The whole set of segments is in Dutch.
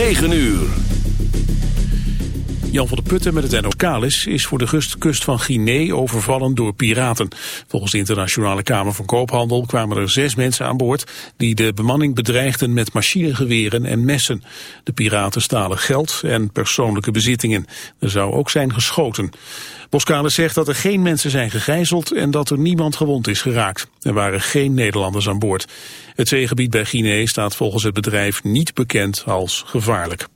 9 uur. Jan van der Putten met het NOKalis is voor de kust van Guinea overvallen door piraten. Volgens de Internationale Kamer van Koophandel kwamen er zes mensen aan boord die de bemanning bedreigden met machinegeweren en messen. De piraten stalen geld en persoonlijke bezittingen. Er zou ook zijn geschoten. Boskalis zegt dat er geen mensen zijn gegijzeld en dat er niemand gewond is geraakt. Er waren geen Nederlanders aan boord. Het zeegebied bij Guinea staat volgens het bedrijf niet bekend als gevaarlijk.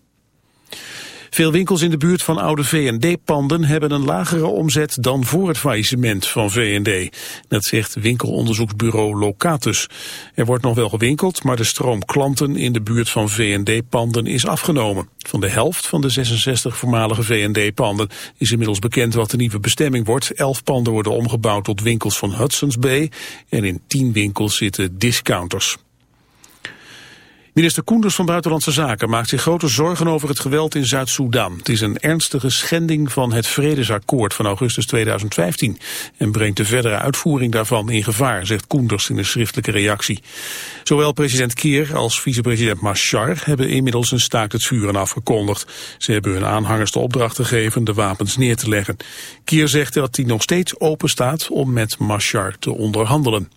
Veel winkels in de buurt van oude V&D-panden hebben een lagere omzet dan voor het faillissement van V&D. Dat zegt winkelonderzoeksbureau Locatus. Er wordt nog wel gewinkeld, maar de stroom klanten in de buurt van V&D-panden is afgenomen. Van de helft van de 66 voormalige V&D-panden is inmiddels bekend wat de nieuwe bestemming wordt. Elf panden worden omgebouwd tot winkels van Hudson's Bay en in tien winkels zitten discounters. Minister Koenders van Buitenlandse Zaken maakt zich grote zorgen over het geweld in Zuid-Soedan. Het is een ernstige schending van het vredesakkoord van augustus 2015 en brengt de verdere uitvoering daarvan in gevaar, zegt Koenders in een schriftelijke reactie. Zowel president Kier als vicepresident Machar hebben inmiddels een staakt het vuren afgekondigd. Ze hebben hun aanhangers de opdracht gegeven de wapens neer te leggen. Kier zegt dat hij nog steeds open staat om met Machar te onderhandelen.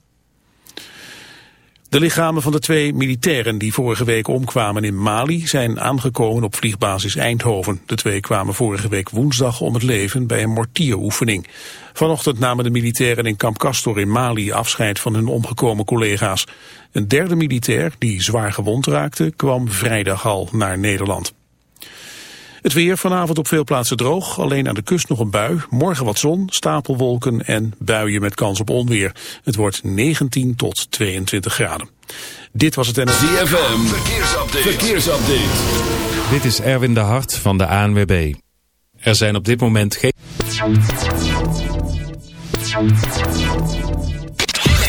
De lichamen van de twee militairen die vorige week omkwamen in Mali zijn aangekomen op vliegbasis Eindhoven. De twee kwamen vorige week woensdag om het leven bij een mortieroefening. Vanochtend namen de militairen in Kamp Castor in Mali afscheid van hun omgekomen collega's. Een derde militair, die zwaar gewond raakte, kwam vrijdag al naar Nederland. Het weer vanavond op veel plaatsen droog. Alleen aan de kust nog een bui. Morgen wat zon, stapelwolken en buien met kans op onweer. Het wordt 19 tot 22 graden. Dit was het NLV. ZFM, verkeersupdate. verkeersupdate. Dit is Erwin de Hart van de ANWB. Er zijn op dit moment geen...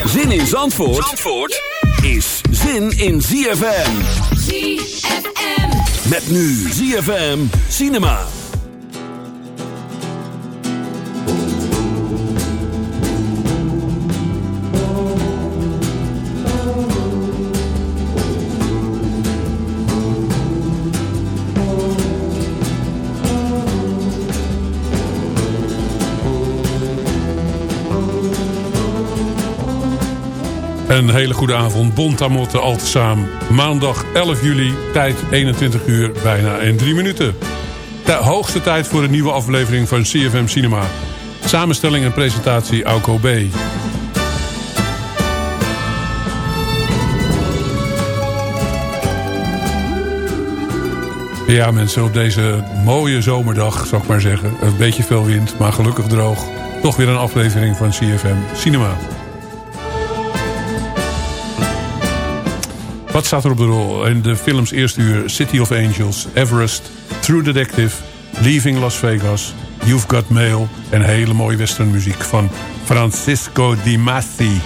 Zin in Zandvoort, Zandvoort is zin in ZFM. ZFM. Met nu ZFM Cinema. Een hele goede avond. Bontamotte al samen. Maandag 11 juli, tijd 21 uur, bijna en 3 minuten. De hoogste tijd voor een nieuwe aflevering van CFM Cinema. Samenstelling en presentatie Auko B. Ja mensen, op deze mooie zomerdag, zou ik maar zeggen. Een beetje veel wind, maar gelukkig droog. Toch weer een aflevering van CFM Cinema. Wat staat er op de rol? In de films eerste uur City of Angels, Everest, True Detective, Leaving Las Vegas, You've Got Mail... en hele mooie westernmuziek van Francisco Di Masi.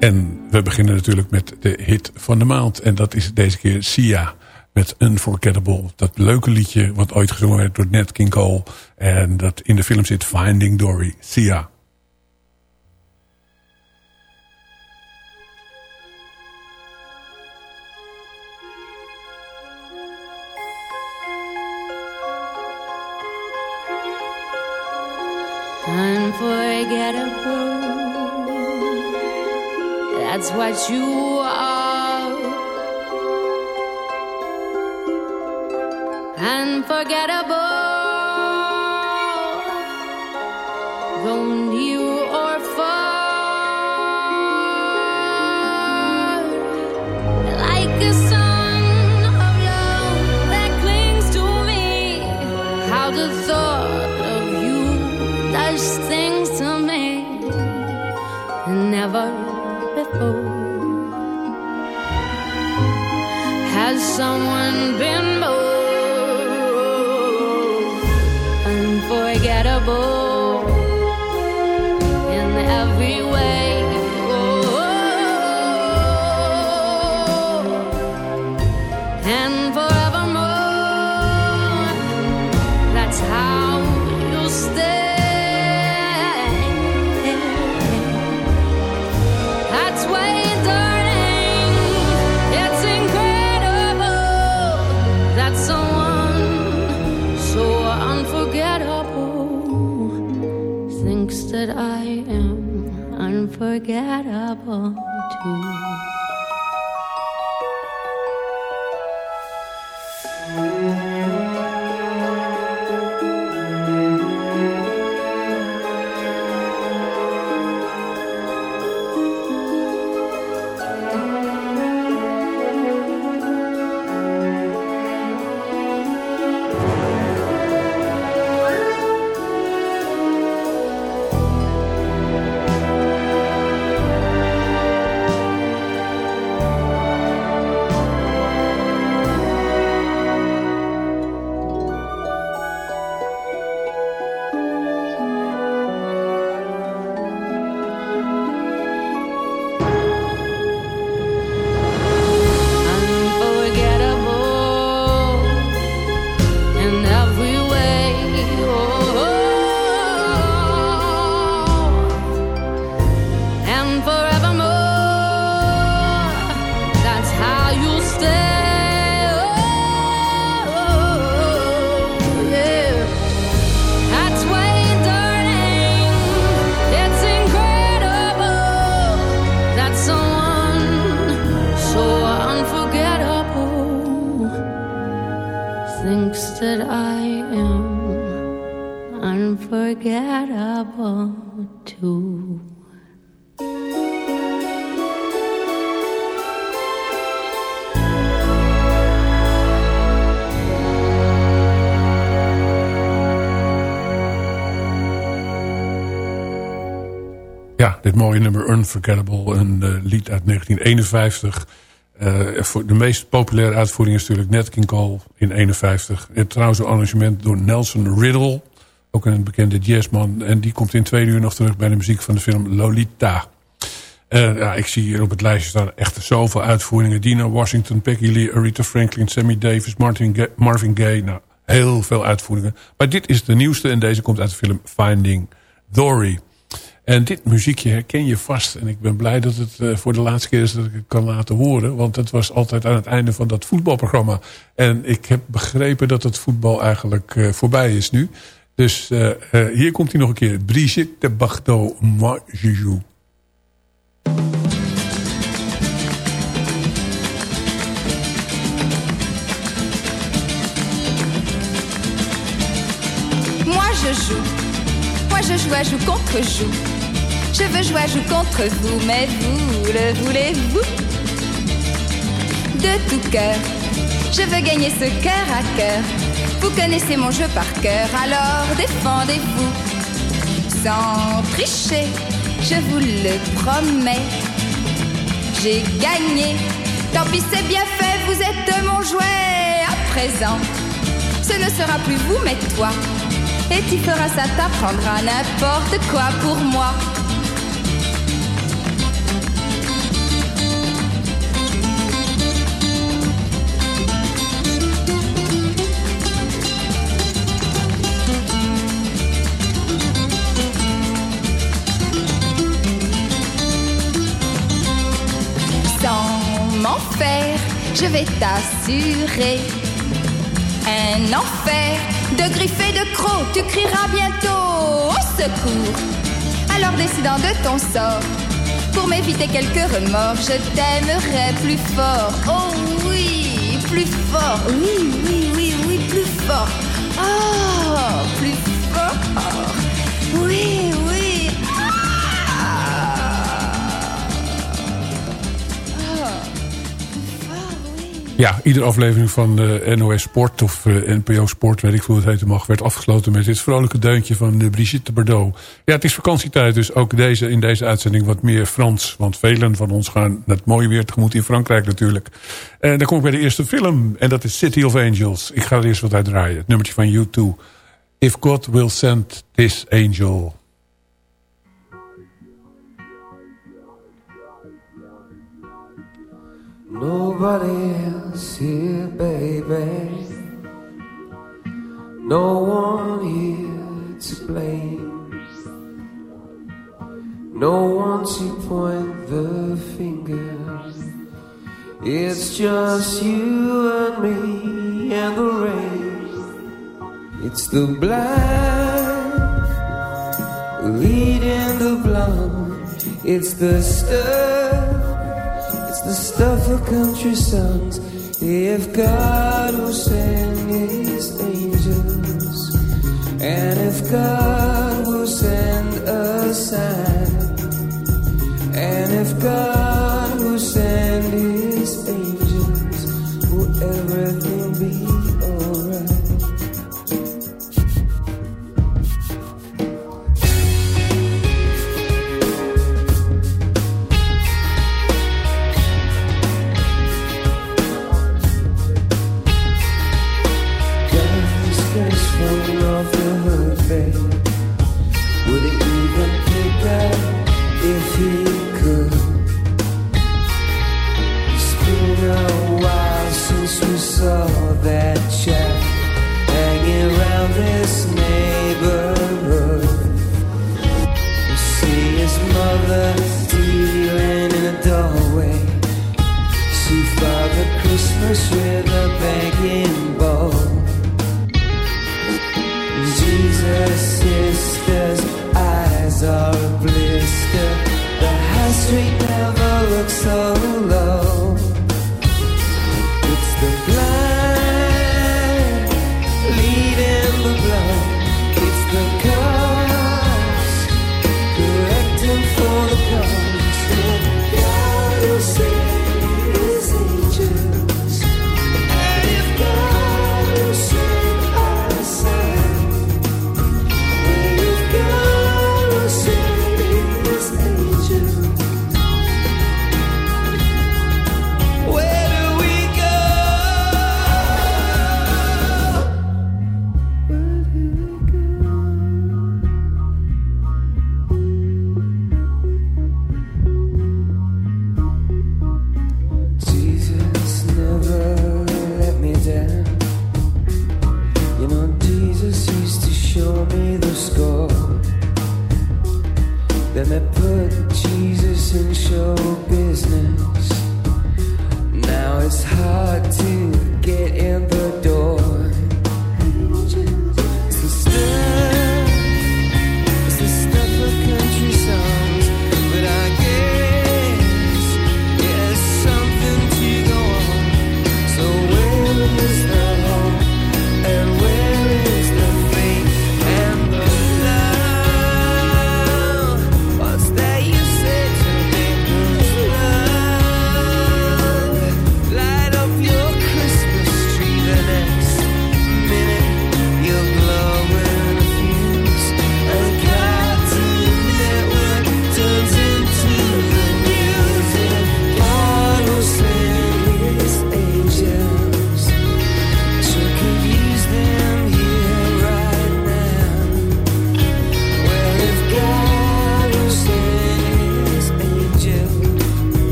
En we beginnen natuurlijk met de hit van de maand. En dat is deze keer Sia met Unforgettable. Dat leuke liedje wat ooit gezongen werd door Nat King Cole. En dat in de film zit Finding Dory. Sia. Unforgettable. That's what you Unforgettable. Unforgettable mooie nummer Unforgettable, een uh, lied uit 1951. Uh, eh, de meest populaire uitvoering is natuurlijk Nat King Cole in 51. En trouwens een arrangement door Nelson Riddle, ook een bekende jazzman. En die komt in twee uur nog terug bij de muziek van de film Lolita. Uh, ja, ik zie hier op het lijstje staan echt zoveel uitvoeringen. Dina Washington, Peggy Lee, Aretha Franklin, Sammy Davis, Martin Marvin Gaye. Nou, heel veel uitvoeringen. Maar dit is de nieuwste en deze komt uit de film Finding Dory. En dit muziekje herken je vast. En ik ben blij dat het uh, voor de laatste keer is dat ik het kan laten horen. Want het was altijd aan het einde van dat voetbalprogramma. En ik heb begrepen dat het voetbal eigenlijk uh, voorbij is nu. Dus uh, hier komt hij nog een keer. Brigitte Moi je joue. Moi je joue. Moi je joue à joue contre joue. Je veux jouer à joue contre vous, mais vous le voulez-vous? De tout cœur, je veux gagner ce cœur à cœur. Vous connaissez mon jeu par cœur, alors défendez-vous. Sans tricher, je vous le promets. J'ai gagné, tant pis c'est bien fait, vous êtes mon jouet à présent. Ce ne sera plus vous, mais toi. Et tu feras ça, t'apprendras n'importe quoi pour moi. Je vais t'assurer un enfer de griffes et de crocs. Tu crieras bientôt au secours. Alors décidant de ton sort, pour m'éviter quelques remords, je t'aimerai plus fort. Oh oui, plus fort. Oui, oui, oui, oui, plus fort. Oh, plus fort. Oui, oui. Ja, iedere aflevering van uh, NOS Sport of eh, NPO Sport, weet ik hoe het heten mag, werd afgesloten met dit vrolijke deuntje van de Brigitte Bardot. Ja, het is vakantietijd, dus ook deze, in deze uitzending wat meer Frans. Want velen van ons gaan het mooie weer tegemoet in Frankrijk natuurlijk. En dan kom ik bij de eerste film, en dat is City of Angels. Ik ga er eerst wat uit draaien, het nummertje van U2. If God will send this angel... Nobody else here, baby. No one here to blame. No one to point the finger. It's just you and me and the rain. It's the blind leading the blind. It's the stuff. The stuff of country songs. If God will send His angels, and if God will send a sign, and if God will send His angels, will everything be so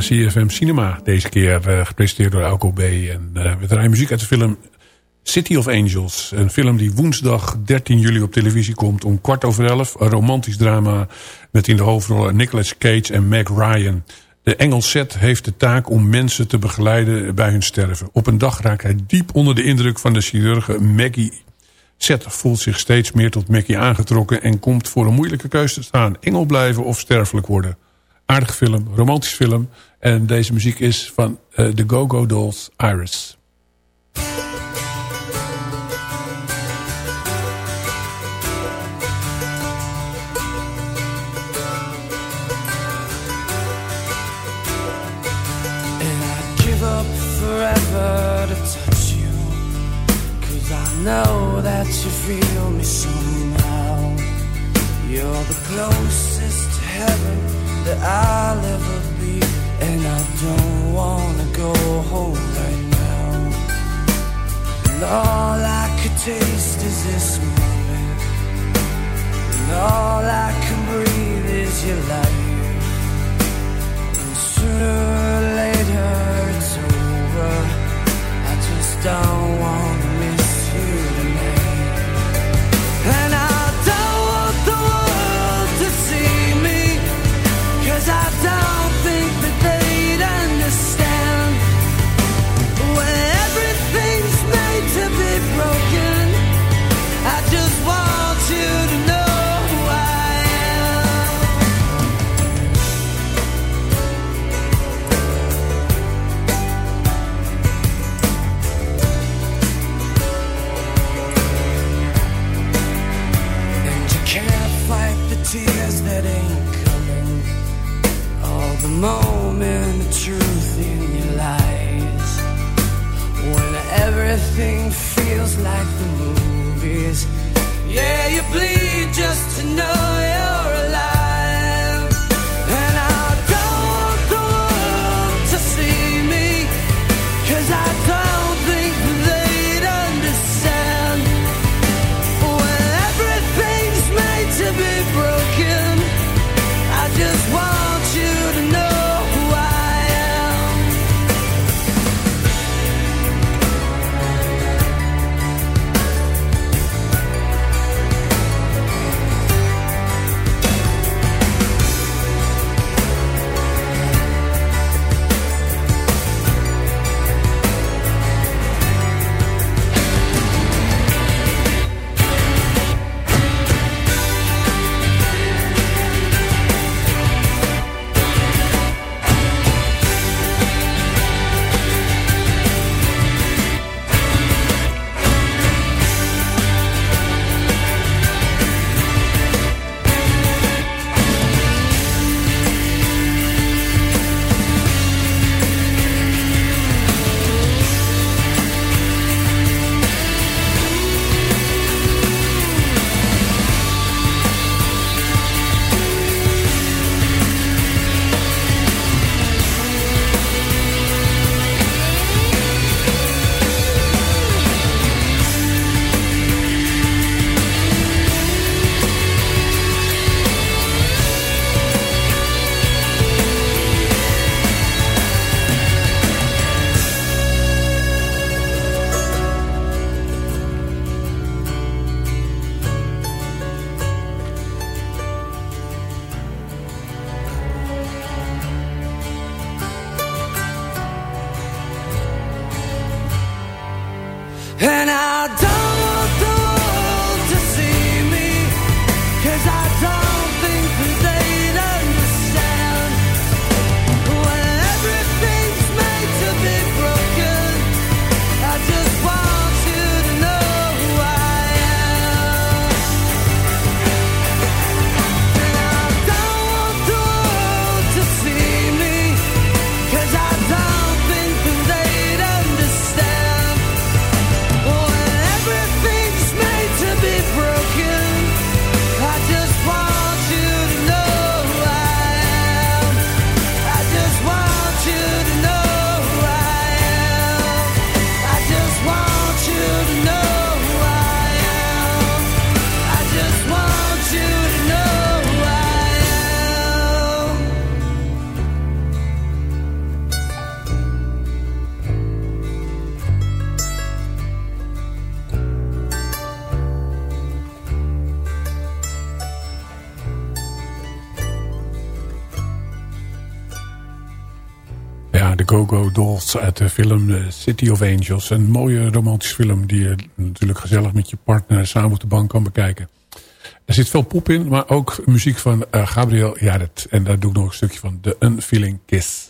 CFM Cinema. Deze keer eh, gepresenteerd door Alco B. En eh, we draaien muziek uit de film City of Angels. Een film die woensdag 13 juli op televisie komt om kwart over elf. Een romantisch drama met in de hoofdrollen Nicolas Cage en Meg Ryan. De Engels set heeft de taak om mensen te begeleiden bij hun sterven. Op een dag raakt hij diep onder de indruk van de chirurge Maggie Seth voelt zich steeds meer tot Maggie aangetrokken... en komt voor een moeilijke keuze te staan. Engel blijven of sterfelijk worden. Aardige film, romantisch film. En deze muziek is van eh, de Go-Go Dolls Iris. New uit de film eh, City of Angels. Een mooie romantische film die je natuurlijk gezellig met je partner samen op de bank kan bekijken. Er zit veel pop in, maar ook muziek van eh, Gabriel Jaret. En daar doe ik nog een stukje van, The Unfeeling Kiss.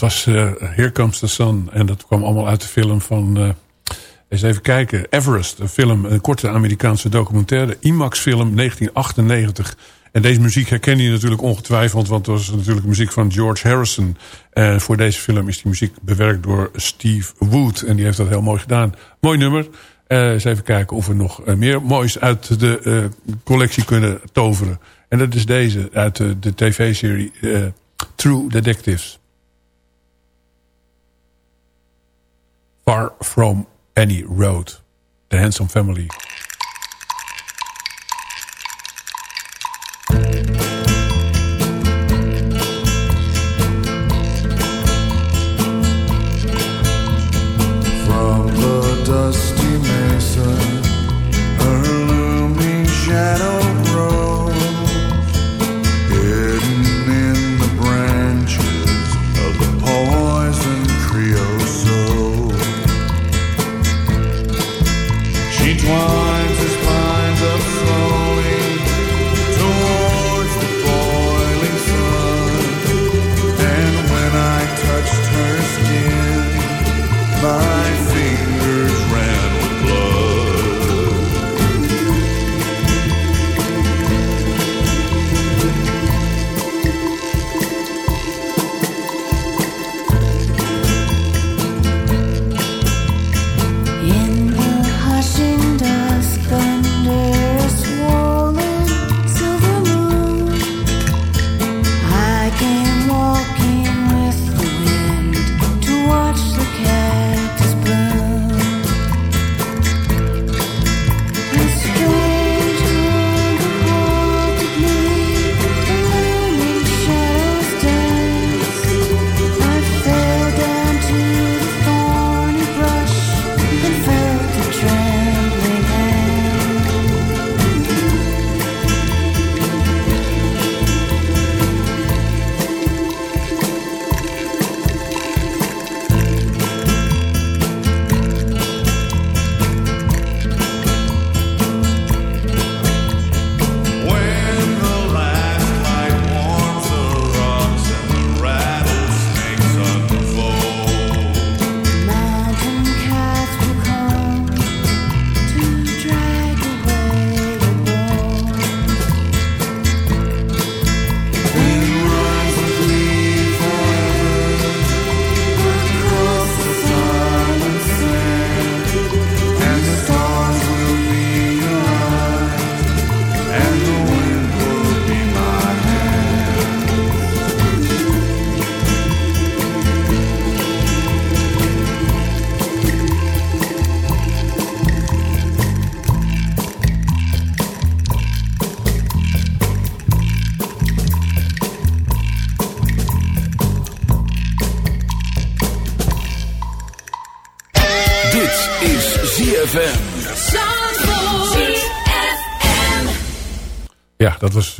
Dat was eh, Here Comes the Sun. En dat kwam allemaal uit de film van... eh, eens even kijken. Everest, een film, een korte Amerikaanse documentaire. IMAX-film 1998. En deze muziek herken je natuurlijk ongetwijfeld... want het was natuurlijk muziek van George Harrison. En voor deze film is die muziek bewerkt door Steve Wood. En die heeft dat heel mooi gedaan. Mooi nummer. Eh, eens even kijken of we nog meer moois uit de collectie kunnen toveren. En dat is deze uit de, tv-serie True Detectives. Far From Any Road. The Handsome Family.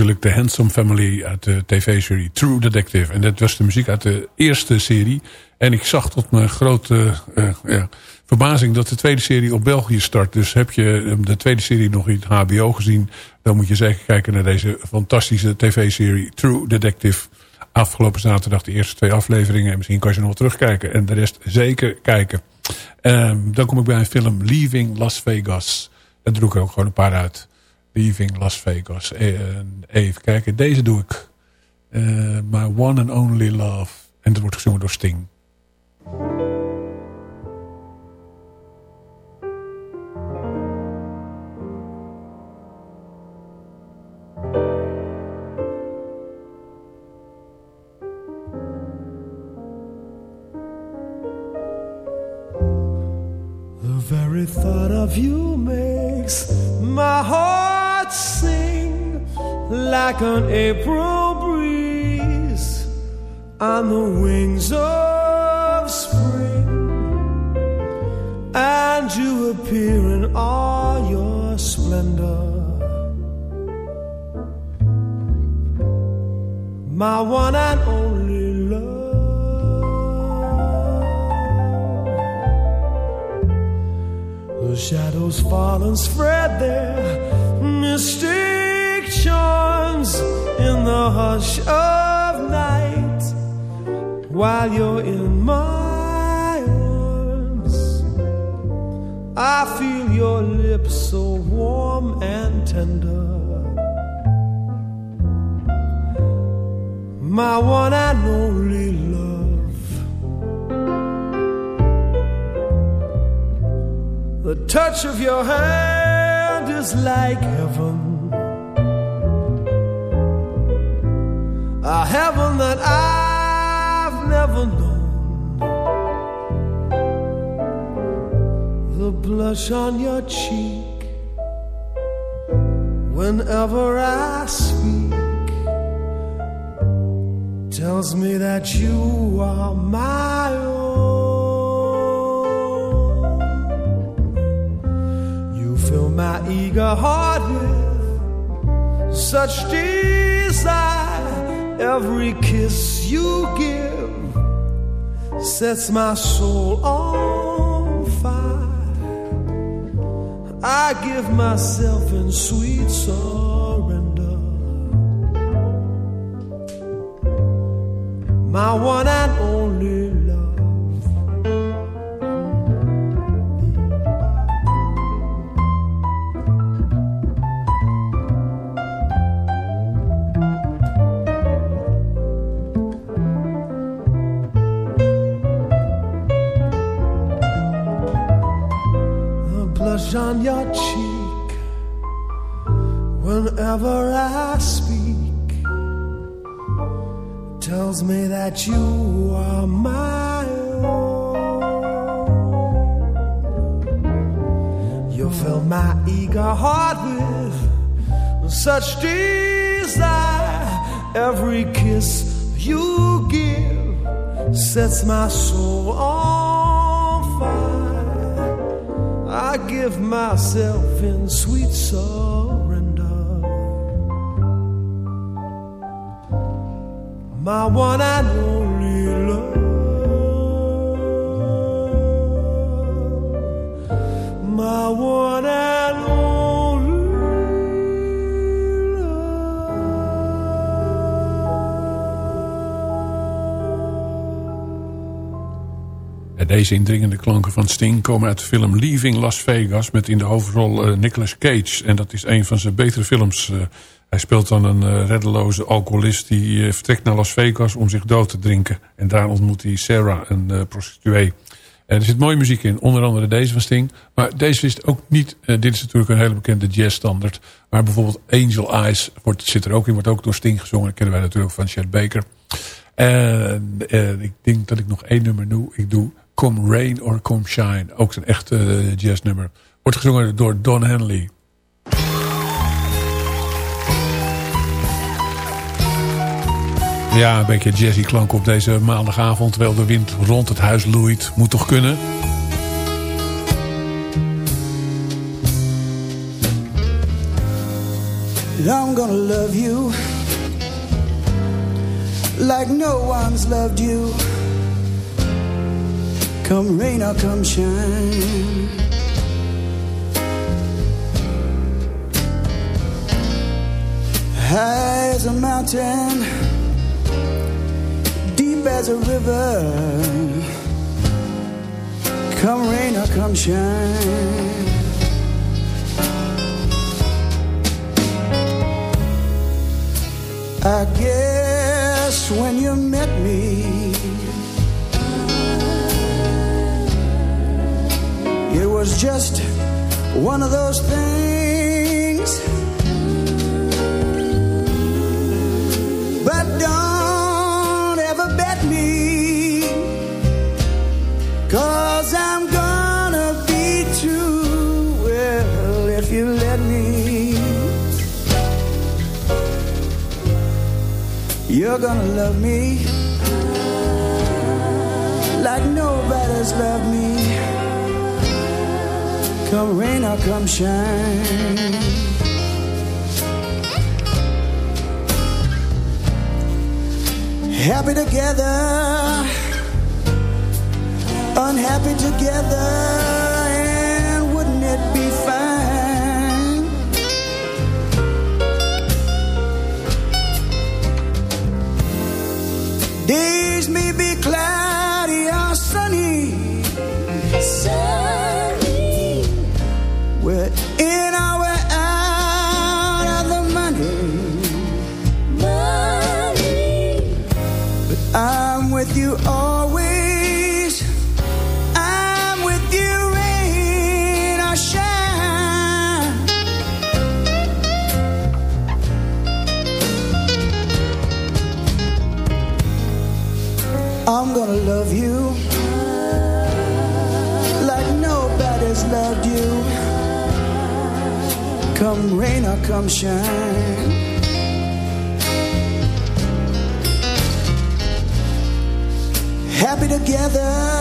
De Handsome Family uit de tv-serie True Detective. En dat was de muziek uit de eerste serie. En ik zag tot mijn grote eh, ja, verbazing dat de tweede serie op België start. Dus heb je eh, de tweede serie nog in HBO gezien... dan moet je zeker kijken naar deze fantastische tv-serie True Detective. Afgelopen zaterdag de eerste twee afleveringen. En misschien kan je nog terugkijken. En de rest zeker kijken. Ehm, dan kom ik bij een film Leaving Las Vegas. Daar doe ik ook gewoon een paar uit. Leaving Las Vegas. Eh, even kijken, deze doe ik. Eh, My One and Only Love. En dat wordt gezongen door Sting. The very thought of you makes my heart sing like an April breeze on the wings of spring. And you appear in all your splendor. My one and only love. The shadows fall and spread their mystic charms in the hush of night. while you're in my arms. I feel your lips so warm and tender. My one and only love. The touch of your hand is like heaven. A heaven that I've never known. The blush on your cheek whenever I speak tells me that you are my own. Eager heart with such desire. Every kiss you give sets my soul on fire. I give myself in sweet surrender. My one and only my soul on fire. I give myself in sweet surrender. My one and only deze indringende klanken van Sting komen uit de film Leaving Las Vegas... met in de hoofdrol eh, Nicolas Cage. En dat is een van zijn betere films. Eh, hij speelt dan een eh, reddeloze alcoholist... die vertrekt naar Las Vegas om zich dood te drinken. En daar ontmoet hij Sarah, een prostituee. Er zit mooie muziek in, onder andere deze van Sting. Maar deze is ook niet... dit is natuurlijk een hele bekende jazzstandard. Maar bijvoorbeeld Angel Eyes wordt, zit er ook in. Wordt ook door Sting gezongen. Dat kennen wij natuurlijk van Chet Baker. En ik denk dat ik nog één nummer doe. Ik doe Come Rain or Come Shine. Ook een echte eh, jazznummer. Wordt gezongen door Don Henley. Ja, een beetje jazzy klank op deze maandagavond. Terwijl de wind rond het huis loeit. Moet toch kunnen? I'm gonna love you like no one's loved you. Come rain or come shine. High as a mountain, deep as a river. Come rain or come shine. I guess when you met me, was just one of those things. But don't ever bet me, cause I'm gonna be true. Well, if you let me. You're gonna love me like nobody's loved me. Come rain or come shine. Happy together, unhappy together, Come rain or come shine. Happy together,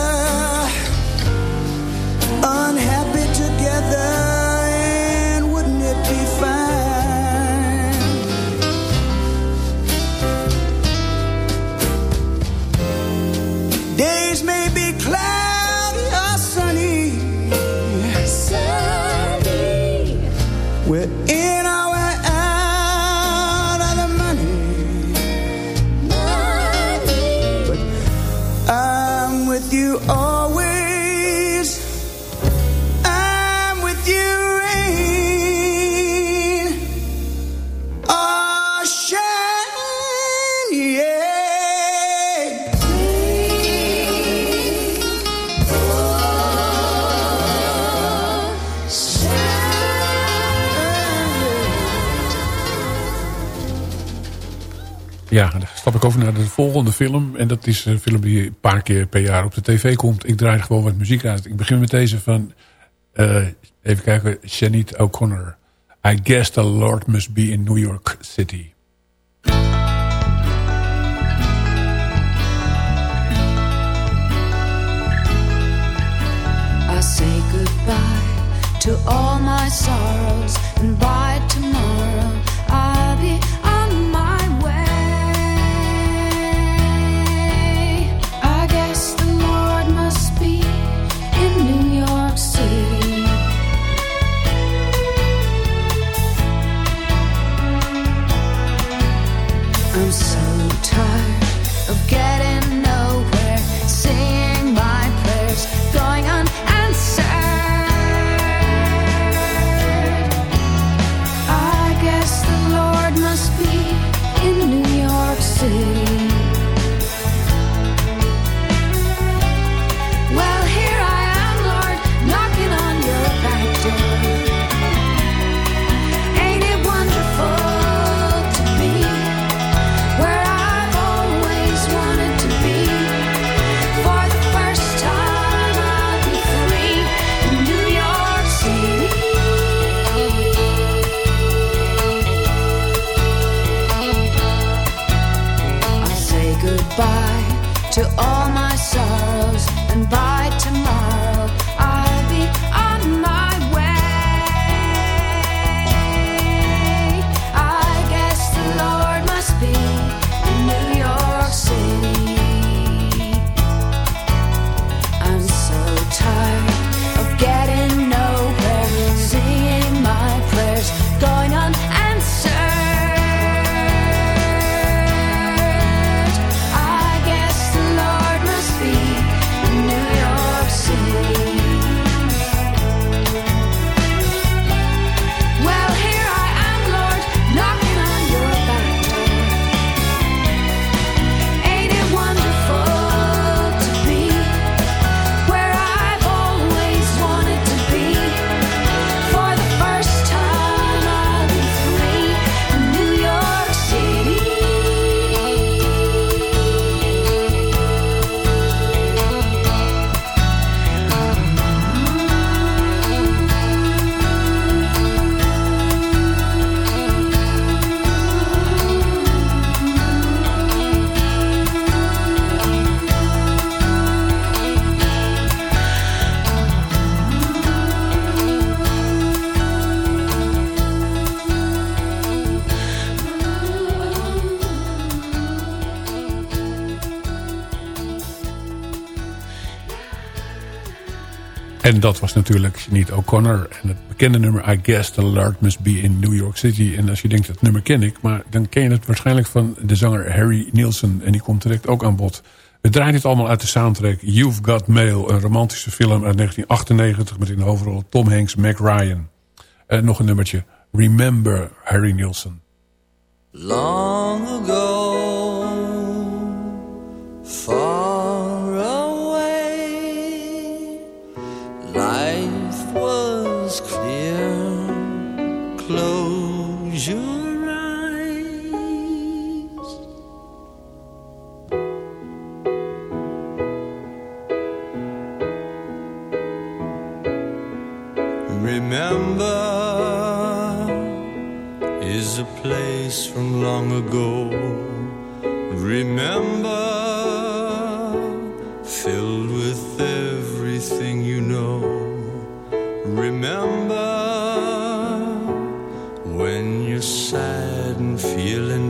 ik over naar de volgende film. En dat is een film die een paar keer per jaar op de tv komt. Ik draai gewoon wat muziek uit. Ik begin met deze van, eh, even kijken, Shanit O'Connor. I guess the Lord must be in New York City. I say goodbye to all my sorrows, and by tomorrow En dat was natuurlijk niet O'Connor. En het bekende nummer I Guess the Lord Must Be in New York City. En als je denkt, dat nummer ken ik. Maar dan ken je het waarschijnlijk van de zanger Harry Nielsen. En die komt direct ook aan bod. We draaien dit allemaal uit de soundtrack You've Got Mail. Een romantische film uit 1998 met in de hoofdrol Tom Hanks, Mac Ryan. En nog een nummertje. Remember Harry Nielsen. Long ago, Remember is a place from long ago. Remember, filled with everything you know. Remember when you're sad and feeling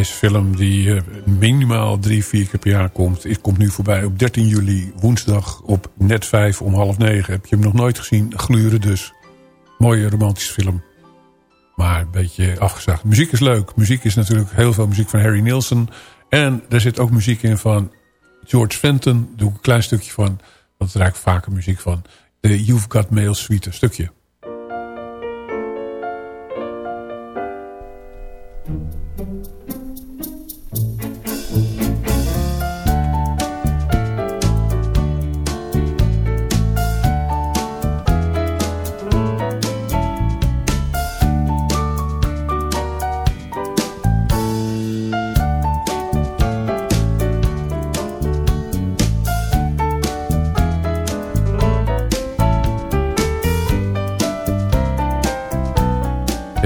deze film die eh, minimaal drie, vier keer per jaar komt... is- komt nu voorbij op 13 juli, woensdag op net 5 om half negen. Heb je hem nog nooit gezien? Gluren dus. Mooie romantische film. Maar een beetje afgezaagd. Muziek is leuk. Muziek is natuurlijk heel veel muziek van Harry Nilsson. En er zit ook muziek in van George Fenton. Daar doe ik een klein stukje van. Want er raakt vaker muziek van. De You've Got Mail Suite. Stukje.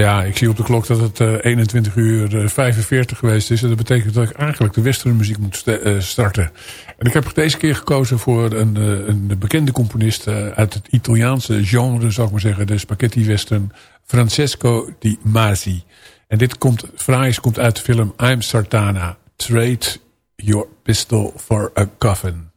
Ja, ik zie op de klok dat het eh, 21 uur eh, 45 geweest is. En dat betekent dat ik eigenlijk de westernmuziek moet sta- eh, starten. En ik heb deze keer gekozen voor een, eh, een bekende componist... eh, uit het Italiaanse genre, zou ik maar zeggen. De spaghetti western Francesco Di Masi. En dit komt, fraais komt uit de film I'm Sartana. Trade your pistol for a coffin.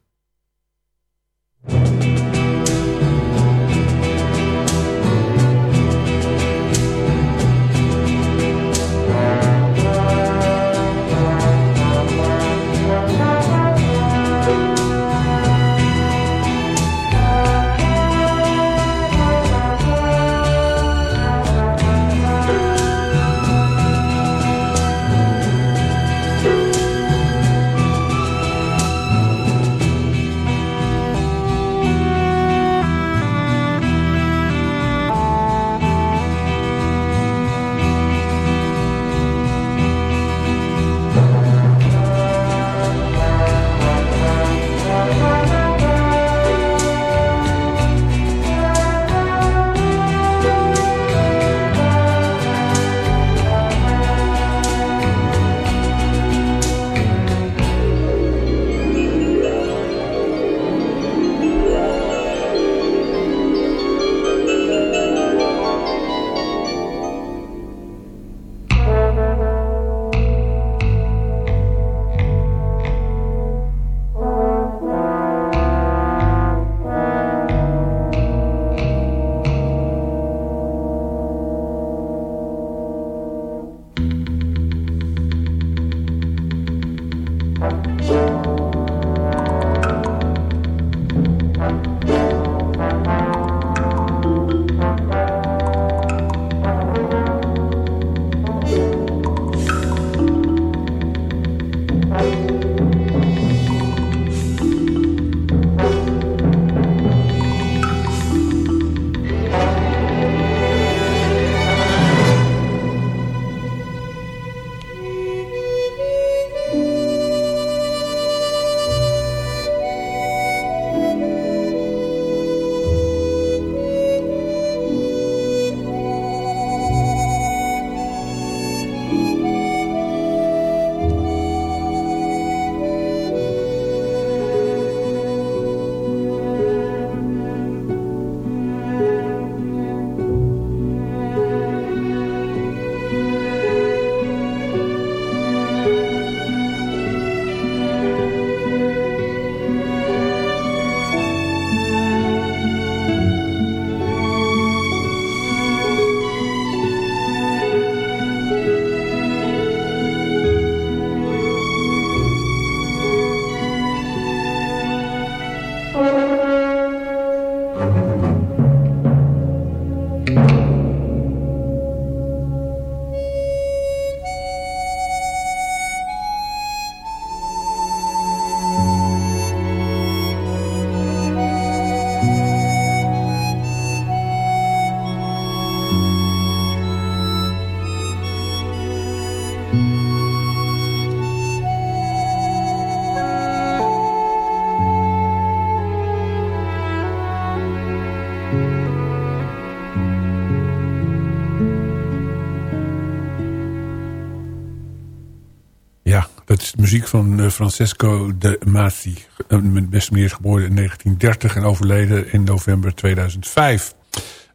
Muziek van eh, Francesco de Masi. Eh, Met beste meneer is geboren in 1930 en overleden in november 2005.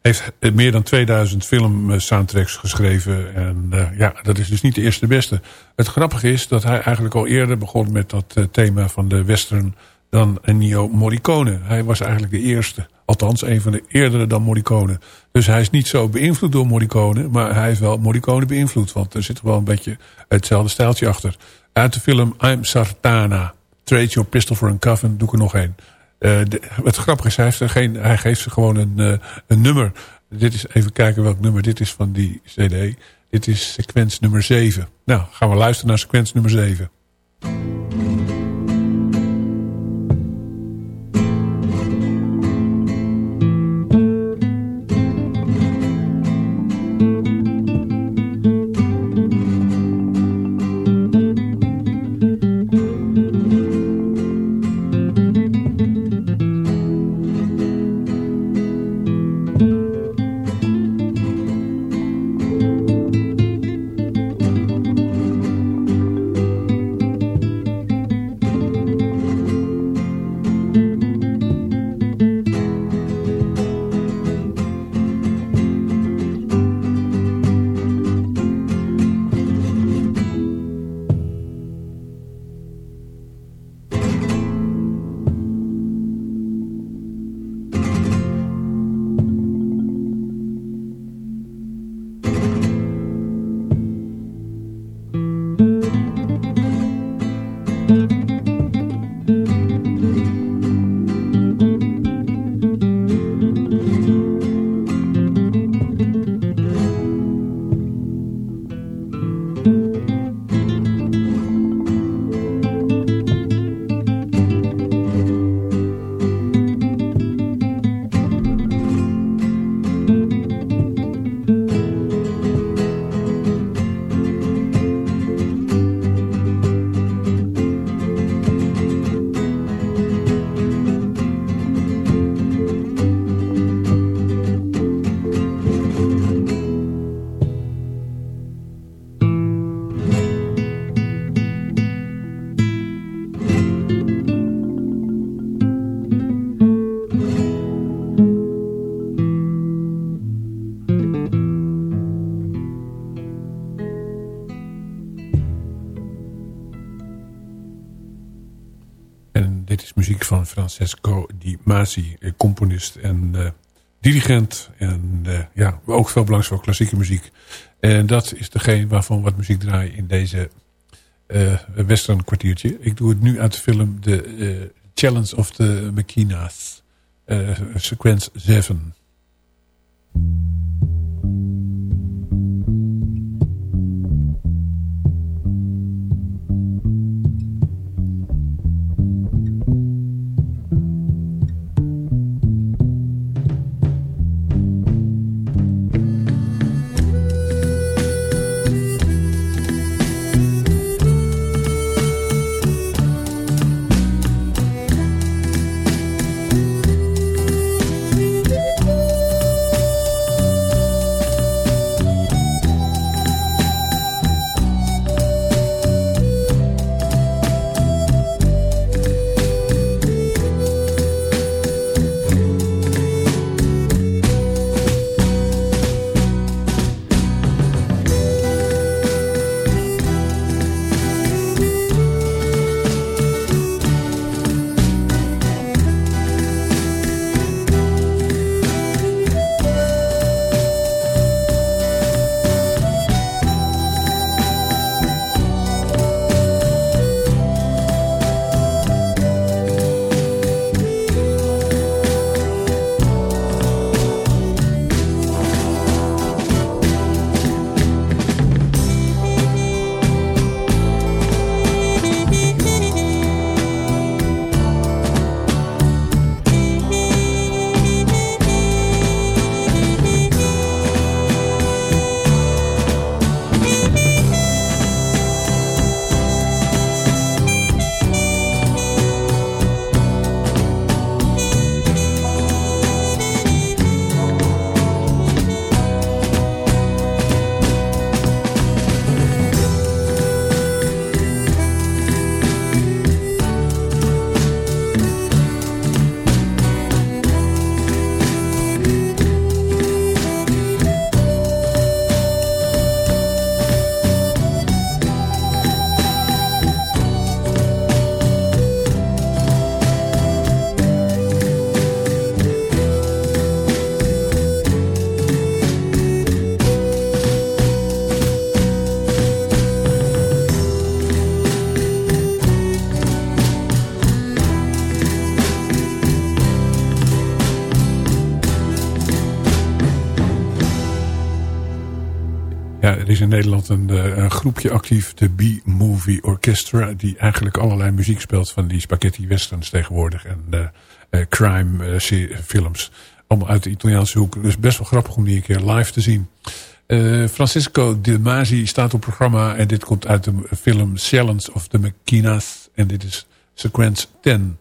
Heeft eh, meer dan 2000 film soundtracks geschreven. En ja, dat is dus niet de eerste beste. Het grappige is dat hij eigenlijk al eerder begon met dat thema van de western dan Ennio Morricone. Hij was eigenlijk de eerste. Althans, een van de eerdere dan Morricone. Dus hij is niet zo beïnvloed door Morricone. Maar hij is wel Morricone beïnvloed. Want er zit wel een beetje hetzelfde stijltje achter. Uit de film I'm Sartana. Trade Your Pistol for a Coven. Doe ik er nog één. Eh, de- het grappige is, hij, heeft geen, hij geeft ze gewoon een, eh, een nummer. Dit is, even kijken welk nummer dit is van die cd. Dit is sequence nummer 7. Nou, gaan we luisteren naar sequence nummer 7. Eh, componist en eh, dirigent. En eh, ja, ook veel belangrijk voor klassieke muziek. En dat is degene waarvan wat muziek draaien in deze western kwartiertje. Ik doe het nu uit de film eh, Challenge of the Machinas. sequence 7. In Nederland een, eh, een groepje actief, de B-Movie Orchestra... die eigenlijk allerlei muziek speelt van die spaghetti westerns tegenwoordig... en eh, crime films. Allemaal uit de Italiaanse hoek. Dus best wel grappig om die een keer live te zien. Francisco De Masi staat op programma... en dit komt uit de film Challenge of the Machinas... en dit is sequence 10.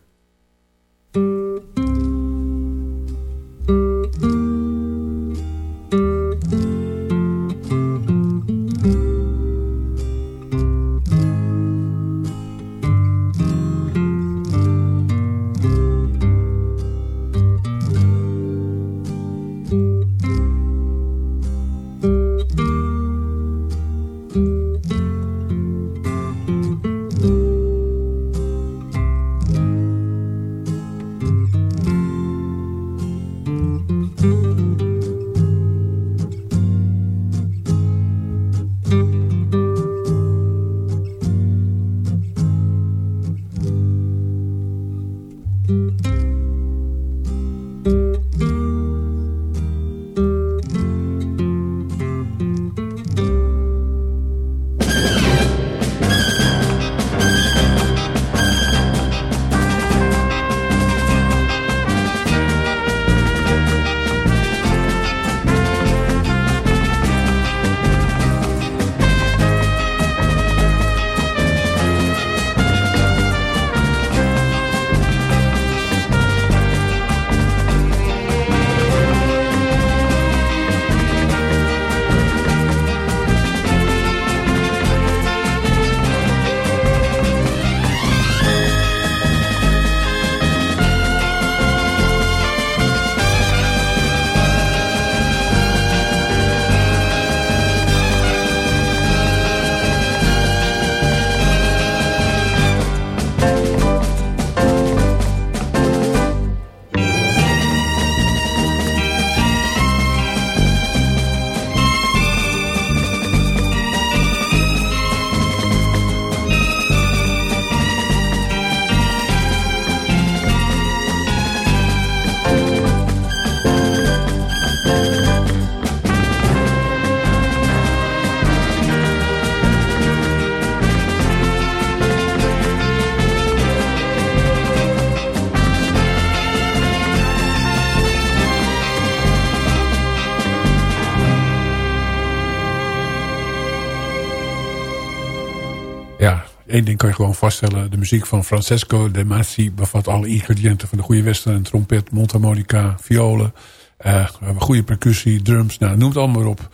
Gewoon vaststellen. De muziek van Francesco De Masi bevat alle ingrediënten van de goede western. Trompet, mondharmonica, violen, eh, goede percussie, drums. Nou, noem het allemaal maar op.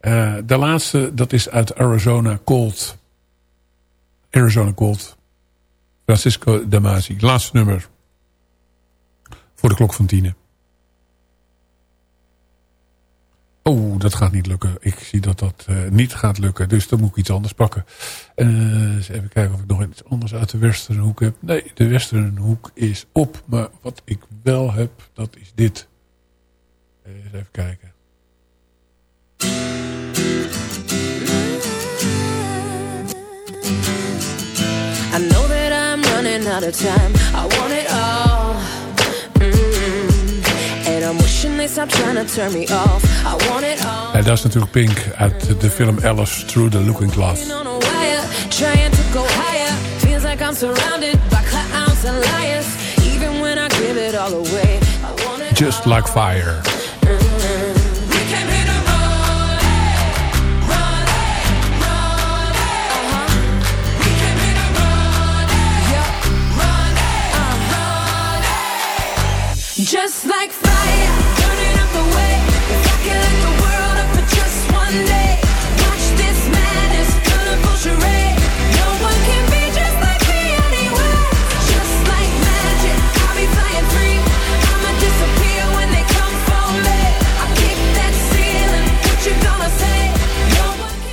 Eh, de laatste, dat is uit Arizona Cold. Arizona Cold. Francisco De Masi. Laatste nummer. Voor de klok van tienen. Dat gaat niet lukken. Ik zie dat dat eh, niet gaat lukken. Dus dan moet ik iets anders pakken. Eh, eens even kijken of ik nog iets anders uit de westernhoek heb. Nee, de westernhoek is op. Maar wat ik wel heb, dat is dit. Eh, Eens even kijken. I know that I'm running out of time. I want it all. En dat is natuurlijk Pink uit de film Alice Through the Looking Glass. on a wire, trying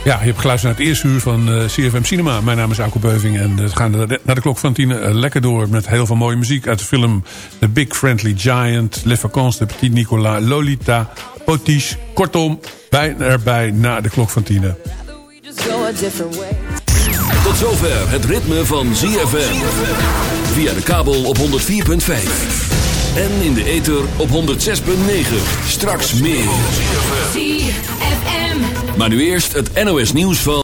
Ja, je hebt geluisterd naar het eerste uur van eh, CFM Cinema. Mijn naam is Auke Beuving en eh, we gaan naar de, naar de klok van tien eh, lekker door... met heel veel mooie muziek uit de film The Big Friendly Giant... Les Vacances de Petit Nicolas, Lolita, Kortom, bij erbij na de klok van tien. just go a different way. Tot zover het ritme van ZFM. Via de kabel op 104.5. En in de ether op 106.9. Straks meer. ZFM. Maar nu eerst het NOS nieuws van...